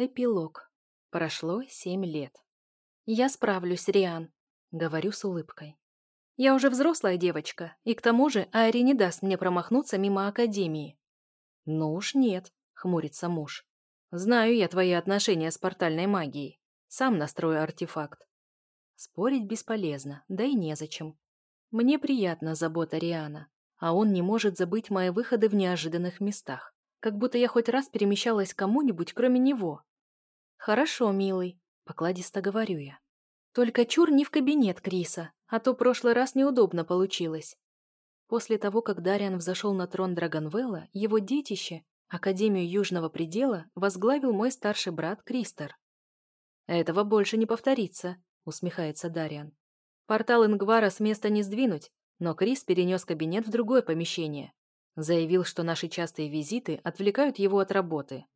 Эпилог. Прошло семь лет. «Я справлюсь, Риан», — говорю с улыбкой. «Я уже взрослая девочка, и к тому же Айри не даст мне промахнуться мимо Академии». «Ну уж нет», — хмурится муж. «Знаю я твои отношения с портальной магией. Сам настрою артефакт». Спорить бесполезно, да и незачем. Мне приятна забота Риана, а он не может забыть мои выходы в неожиданных местах, как будто я хоть раз перемещалась к кому-нибудь, кроме него. «Хорошо, милый», — покладисто говорю я. «Только чур не в кабинет Криса, а то прошлый раз неудобно получилось». После того, как Дариан взошел на трон Драгонвелла, его детище, Академию Южного Предела, возглавил мой старший брат Кристер. «Этого больше не повторится», — усмехается Дариан. «Портал Ингвара с места не сдвинуть, но Крис перенес кабинет в другое помещение. Заявил, что наши частые визиты отвлекают его от работы».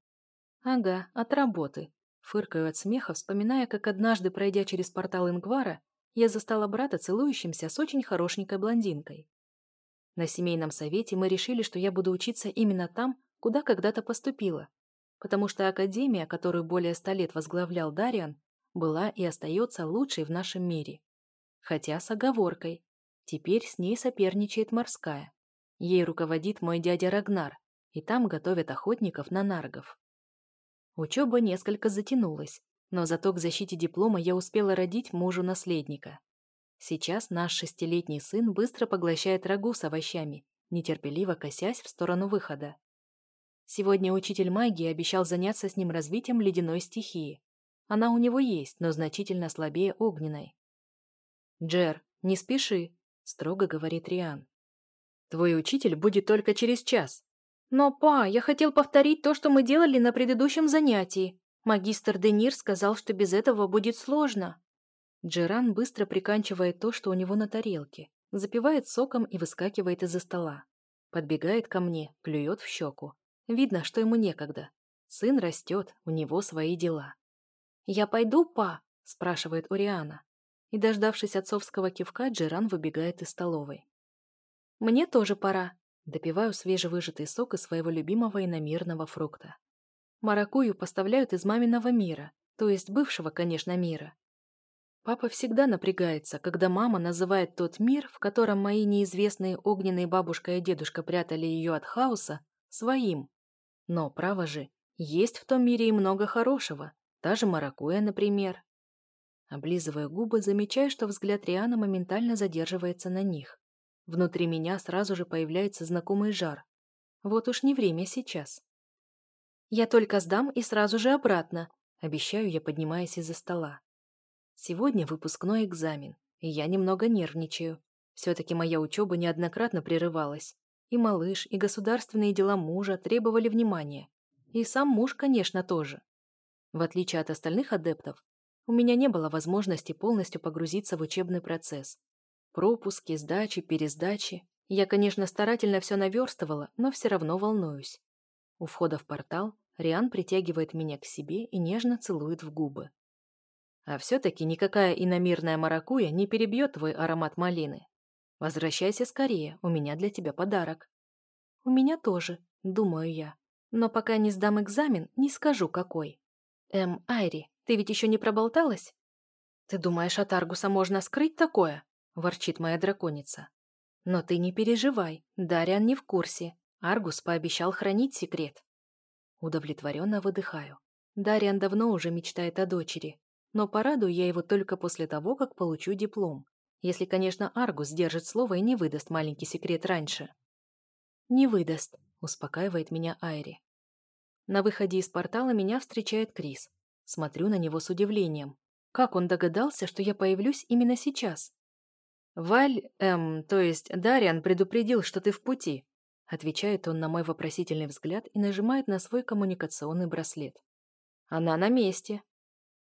«Ага, от работы», Фыркаю от смеха, вспоминая, как однажды, пройдя через портал Ингвара, я застала брата целующимся с очень хорошенькой блондинкой. На семейном совете мы решили, что я буду учиться именно там, куда когда-то поступила, потому что академия, которую более ста лет возглавлял Дариан, была и остается лучшей в нашем мире. Хотя с оговоркой. Теперь с ней соперничает морская. Ей руководит мой дядя Рагнар, и там готовят охотников на наргов. Учеба несколько затянулась, но зато к защите диплома я успела родить мужу наследника. Сейчас наш шестилетний сын быстро поглощает рагу с овощами, нетерпеливо косясь в сторону выхода. Сегодня учитель магии обещал заняться с ним развитием ледяной стихии. Она у него есть, но значительно слабее огненной. «Джер, не спеши», — строго говорит Риан. «Твой учитель будет только через час. «Но, па, я хотел повторить то, что мы делали на предыдущем занятии. Магистр Денир сказал, что без этого будет сложно». Джеран быстро приканчивает то, что у него на тарелке, запивает соком и выскакивает из-за стола. Подбегает ко мне, плюет в щеку. Видно, что ему некогда. Сын растет, у него свои дела. «Я пойду, па?» – спрашивает Уриана. И, дождавшись отцовского кивка, Джеран выбегает из столовой. «Мне тоже пора», Допиваю свежевыжатый сок из своего любимого иномирного фрукта. Маракую поставляют из маминого мира, то есть бывшего, конечно, мира. Папа всегда напрягается, когда мама называет тот мир, в котором мои неизвестные огненные бабушка и дедушка прятали ее от хаоса, своим. Но, право же, есть в том мире и много хорошего, та же маракуя, например. Облизывая губы, замечаю, что взгляд Риана моментально задерживается на них. Внутри меня сразу же появляется знакомый жар. Вот уж не время сейчас. Я только сдам и сразу же обратно, обещаю я, поднимаясь из-за стола. Сегодня выпускной экзамен, и я немного нервничаю. Все-таки моя учеба неоднократно прерывалась. И малыш, и государственные дела мужа требовали внимания. И сам муж, конечно, тоже. В отличие от остальных адептов, у меня не было возможности полностью погрузиться в учебный процесс. Пропуски, сдачи, пересдачи. Я, конечно, старательно все наверстывала, но все равно волнуюсь. У входа в портал Риан притягивает меня к себе и нежно целует в губы. А все-таки никакая иномирная маракуя не перебьет твой аромат малины. Возвращайся скорее, у меня для тебя подарок. У меня тоже, думаю я. Но пока не сдам экзамен, не скажу какой. Эм, Айри, ты ведь еще не проболталась? Ты думаешь, от Аргуса можно скрыть такое? — ворчит моя драконица. «Но ты не переживай, Дариан не в курсе. Аргус пообещал хранить секрет». Удовлетворенно выдыхаю. Дариан давно уже мечтает о дочери, но порадую я его только после того, как получу диплом. Если, конечно, Аргус держит слово и не выдаст маленький секрет раньше. «Не выдаст», — успокаивает меня Айри. На выходе из портала меня встречает Крис. Смотрю на него с удивлением. Как он догадался, что я появлюсь именно сейчас? «Валь, эм, то есть Дариан предупредил, что ты в пути», отвечает он на мой вопросительный взгляд и нажимает на свой коммуникационный браслет. «Она на месте».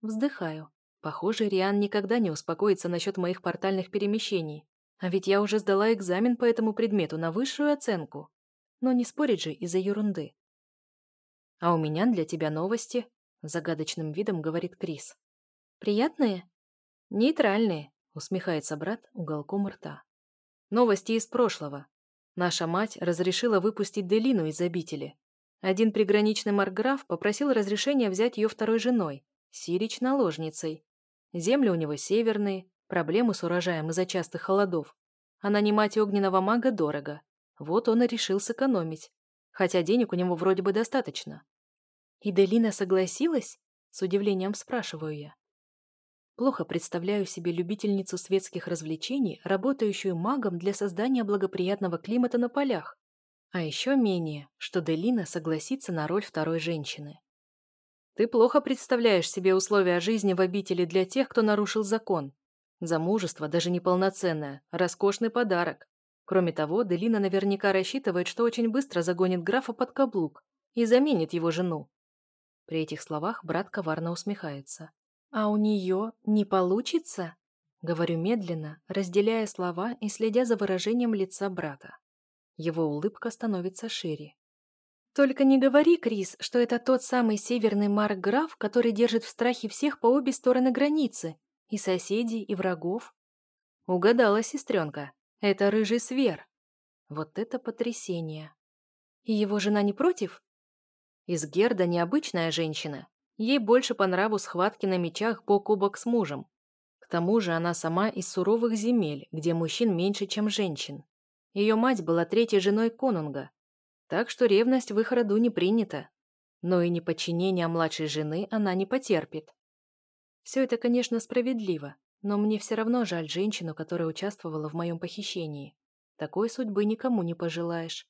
Вздыхаю. Похоже, Риан никогда не успокоится насчет моих портальных перемещений. А ведь я уже сдала экзамен по этому предмету на высшую оценку. Но не спорить же из-за ерунды. «А у меня для тебя новости», — загадочным видом говорит Крис. «Приятные?» «Нейтральные», усмехается брат уголком рта. Новости из прошлого. Наша мать разрешила выпустить Делину из обители. Один приграничный марграф попросил разрешения взять ее второй женой, Сирич наложницей. Земли у него северные, проблемы с урожаем из-за частых холодов. А нанимать огненного мага дорого. Вот он и решил сэкономить. Хотя денег у него вроде бы достаточно. И Делина согласилась? С удивлением спрашиваю я. Плохо представляю себе любительницу светских развлечений, работающую магом для создания благоприятного климата на полях. А еще менее, что Делина согласится на роль второй женщины. Ты плохо представляешь себе условия жизни в обители для тех, кто нарушил закон. Замужество даже неполноценное, роскошный подарок. Кроме того, Делина наверняка рассчитывает, что очень быстро загонит графа под каблук и заменит его жену. При этих словах брат коварно усмехается. «А у нее не получится?» Говорю медленно, разделяя слова и следя за выражением лица брата. Его улыбка становится шире. «Только не говори, Крис, что это тот самый северный Марк-граф, который держит в страхе всех по обе стороны границы, и соседей, и врагов». Угадала сестренка. Это рыжий свер. Вот это потрясение. И его жена не против? Из Герда необычная женщина, Ей больше по нраву схватки на мечах бок о бок с мужем. К тому же она сама из суровых земель, где мужчин меньше, чем женщин. Ее мать была третьей женой конунга, так что ревность в их роду не принята. Но и неподчинение младшей жены она не потерпит. Все это, конечно, справедливо, но мне все равно жаль женщину, которая участвовала в моем похищении. Такой судьбы никому не пожелаешь.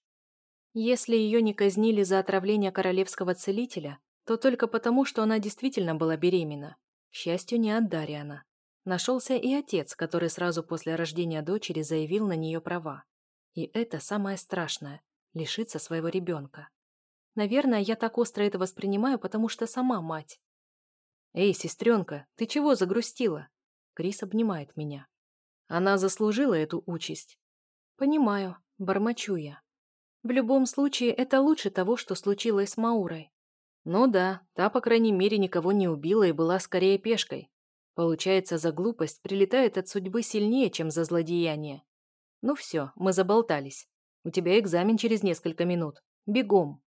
Если ее не казнили за отравление королевского целителя, то только потому, что она действительно была беременна. К счастью, не от Дариана. Нашелся и отец, который сразу после рождения дочери заявил на нее права. И это самое страшное – лишиться своего ребенка. Наверное, я так остро это воспринимаю, потому что сама мать. «Эй, сестренка, ты чего загрустила?» Крис обнимает меня. Она заслужила эту участь. «Понимаю», – бормочу я. В любом случае, это лучше того, что случилось с Маурой. Ну да, та, по крайней мере, никого не убила и была скорее пешкой. Получается, за глупость прилетает от судьбы сильнее, чем за злодеяние. Ну все, мы заболтались. У тебя экзамен через несколько минут. Бегом.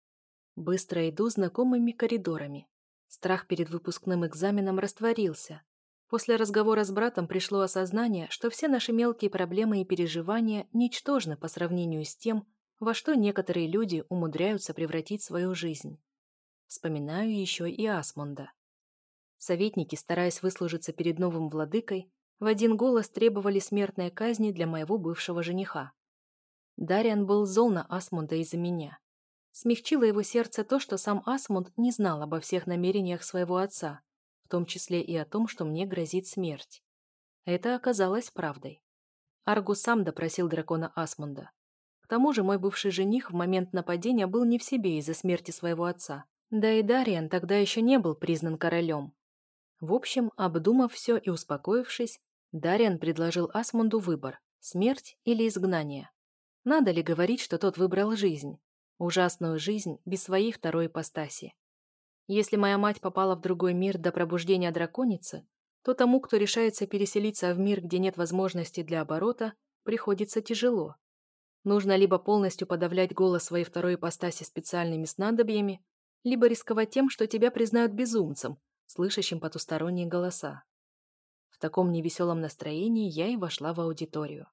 Быстро иду знакомыми коридорами. Страх перед выпускным экзаменом растворился. После разговора с братом пришло осознание, что все наши мелкие проблемы и переживания ничтожны по сравнению с тем, во что некоторые люди умудряются превратить свою жизнь. Вспоминаю еще и Асмунда. Советники, стараясь выслужиться перед новым владыкой, в один голос требовали смертной казни для моего бывшего жениха. Дариан был зол на Асмунда из-за меня. Смягчило его сердце то, что сам Асмунд не знал обо всех намерениях своего отца, в том числе и о том, что мне грозит смерть. Это оказалось правдой. Аргус сам допросил дракона Асмунда. К тому же мой бывший жених в момент нападения был не в себе из-за смерти своего отца, да и Дариан тогда еще не был признан королем. В общем, обдумав все и успокоившись, Дариан предложил Асмунду выбор – смерть или изгнание. Надо ли говорить, что тот выбрал жизнь? Ужасную жизнь без своей второй ипостаси. Если моя мать попала в другой мир до пробуждения драконицы, то тому, кто решается переселиться в мир, где нет возможности для оборота, приходится тяжело. Нужно либо полностью подавлять голос своей второй ипостаси специальными снадобьями, либо рисковать тем, что тебя признают безумцем, слышащим потусторонние голоса. В таком невеселом настроении я и вошла в аудиторию.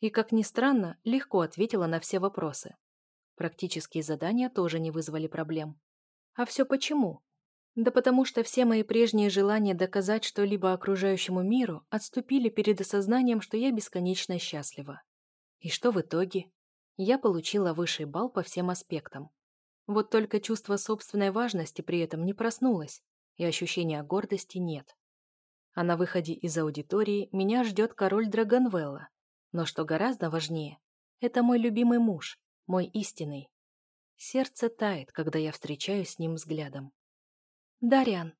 И, как ни странно, легко ответила на все вопросы. Практические задания тоже не вызвали проблем. А все почему? Да потому что все мои прежние желания доказать что-либо окружающему миру отступили перед осознанием, что я бесконечно счастлива. И что в итоге? Я получила высший балл по всем аспектам. Вот только чувство собственной важности при этом не проснулось, и ощущения гордости нет. А на выходе из аудитории меня ждет король Драгонвелла. Но что гораздо важнее, это мой любимый муж, мой истинный. Сердце тает, когда я встречаюсь с ним взглядом. «Дариан!»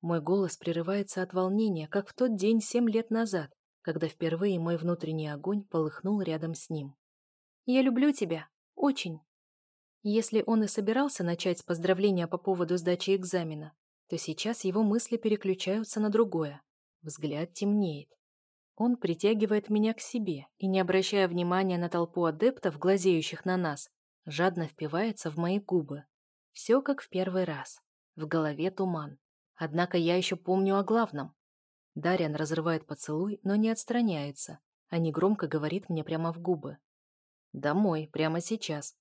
Мой голос прерывается от волнения, как в тот день семь лет назад, когда впервые мой внутренний огонь полыхнул рядом с ним. «Я люблю тебя. Очень. Если он и собирался начать с поздравления по поводу сдачи экзамена, то сейчас его мысли переключаются на другое. Взгляд темнеет. Он притягивает меня к себе и, не обращая внимания на толпу адептов, глазеющих на нас, жадно впивается в мои губы. Все как в первый раз. В голове туман. Однако я еще помню о главном. Дарьян разрывает поцелуй, но не отстраняется, а негромко говорит мне прямо в губы. «Домой, прямо сейчас.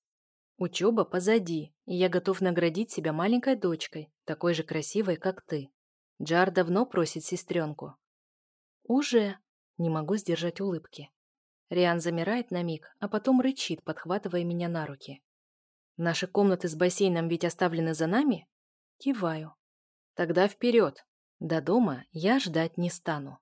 Учеба позади, и я готов наградить себя маленькой дочкой, такой же красивой, как ты. Джар давно просит сестренку». «Уже?» Не могу сдержать улыбки. Риан замирает на миг, а потом рычит, подхватывая меня на руки. «Наши комнаты с бассейном ведь оставлены за нами?» Киваю. «Тогда вперед. До дома я ждать не стану».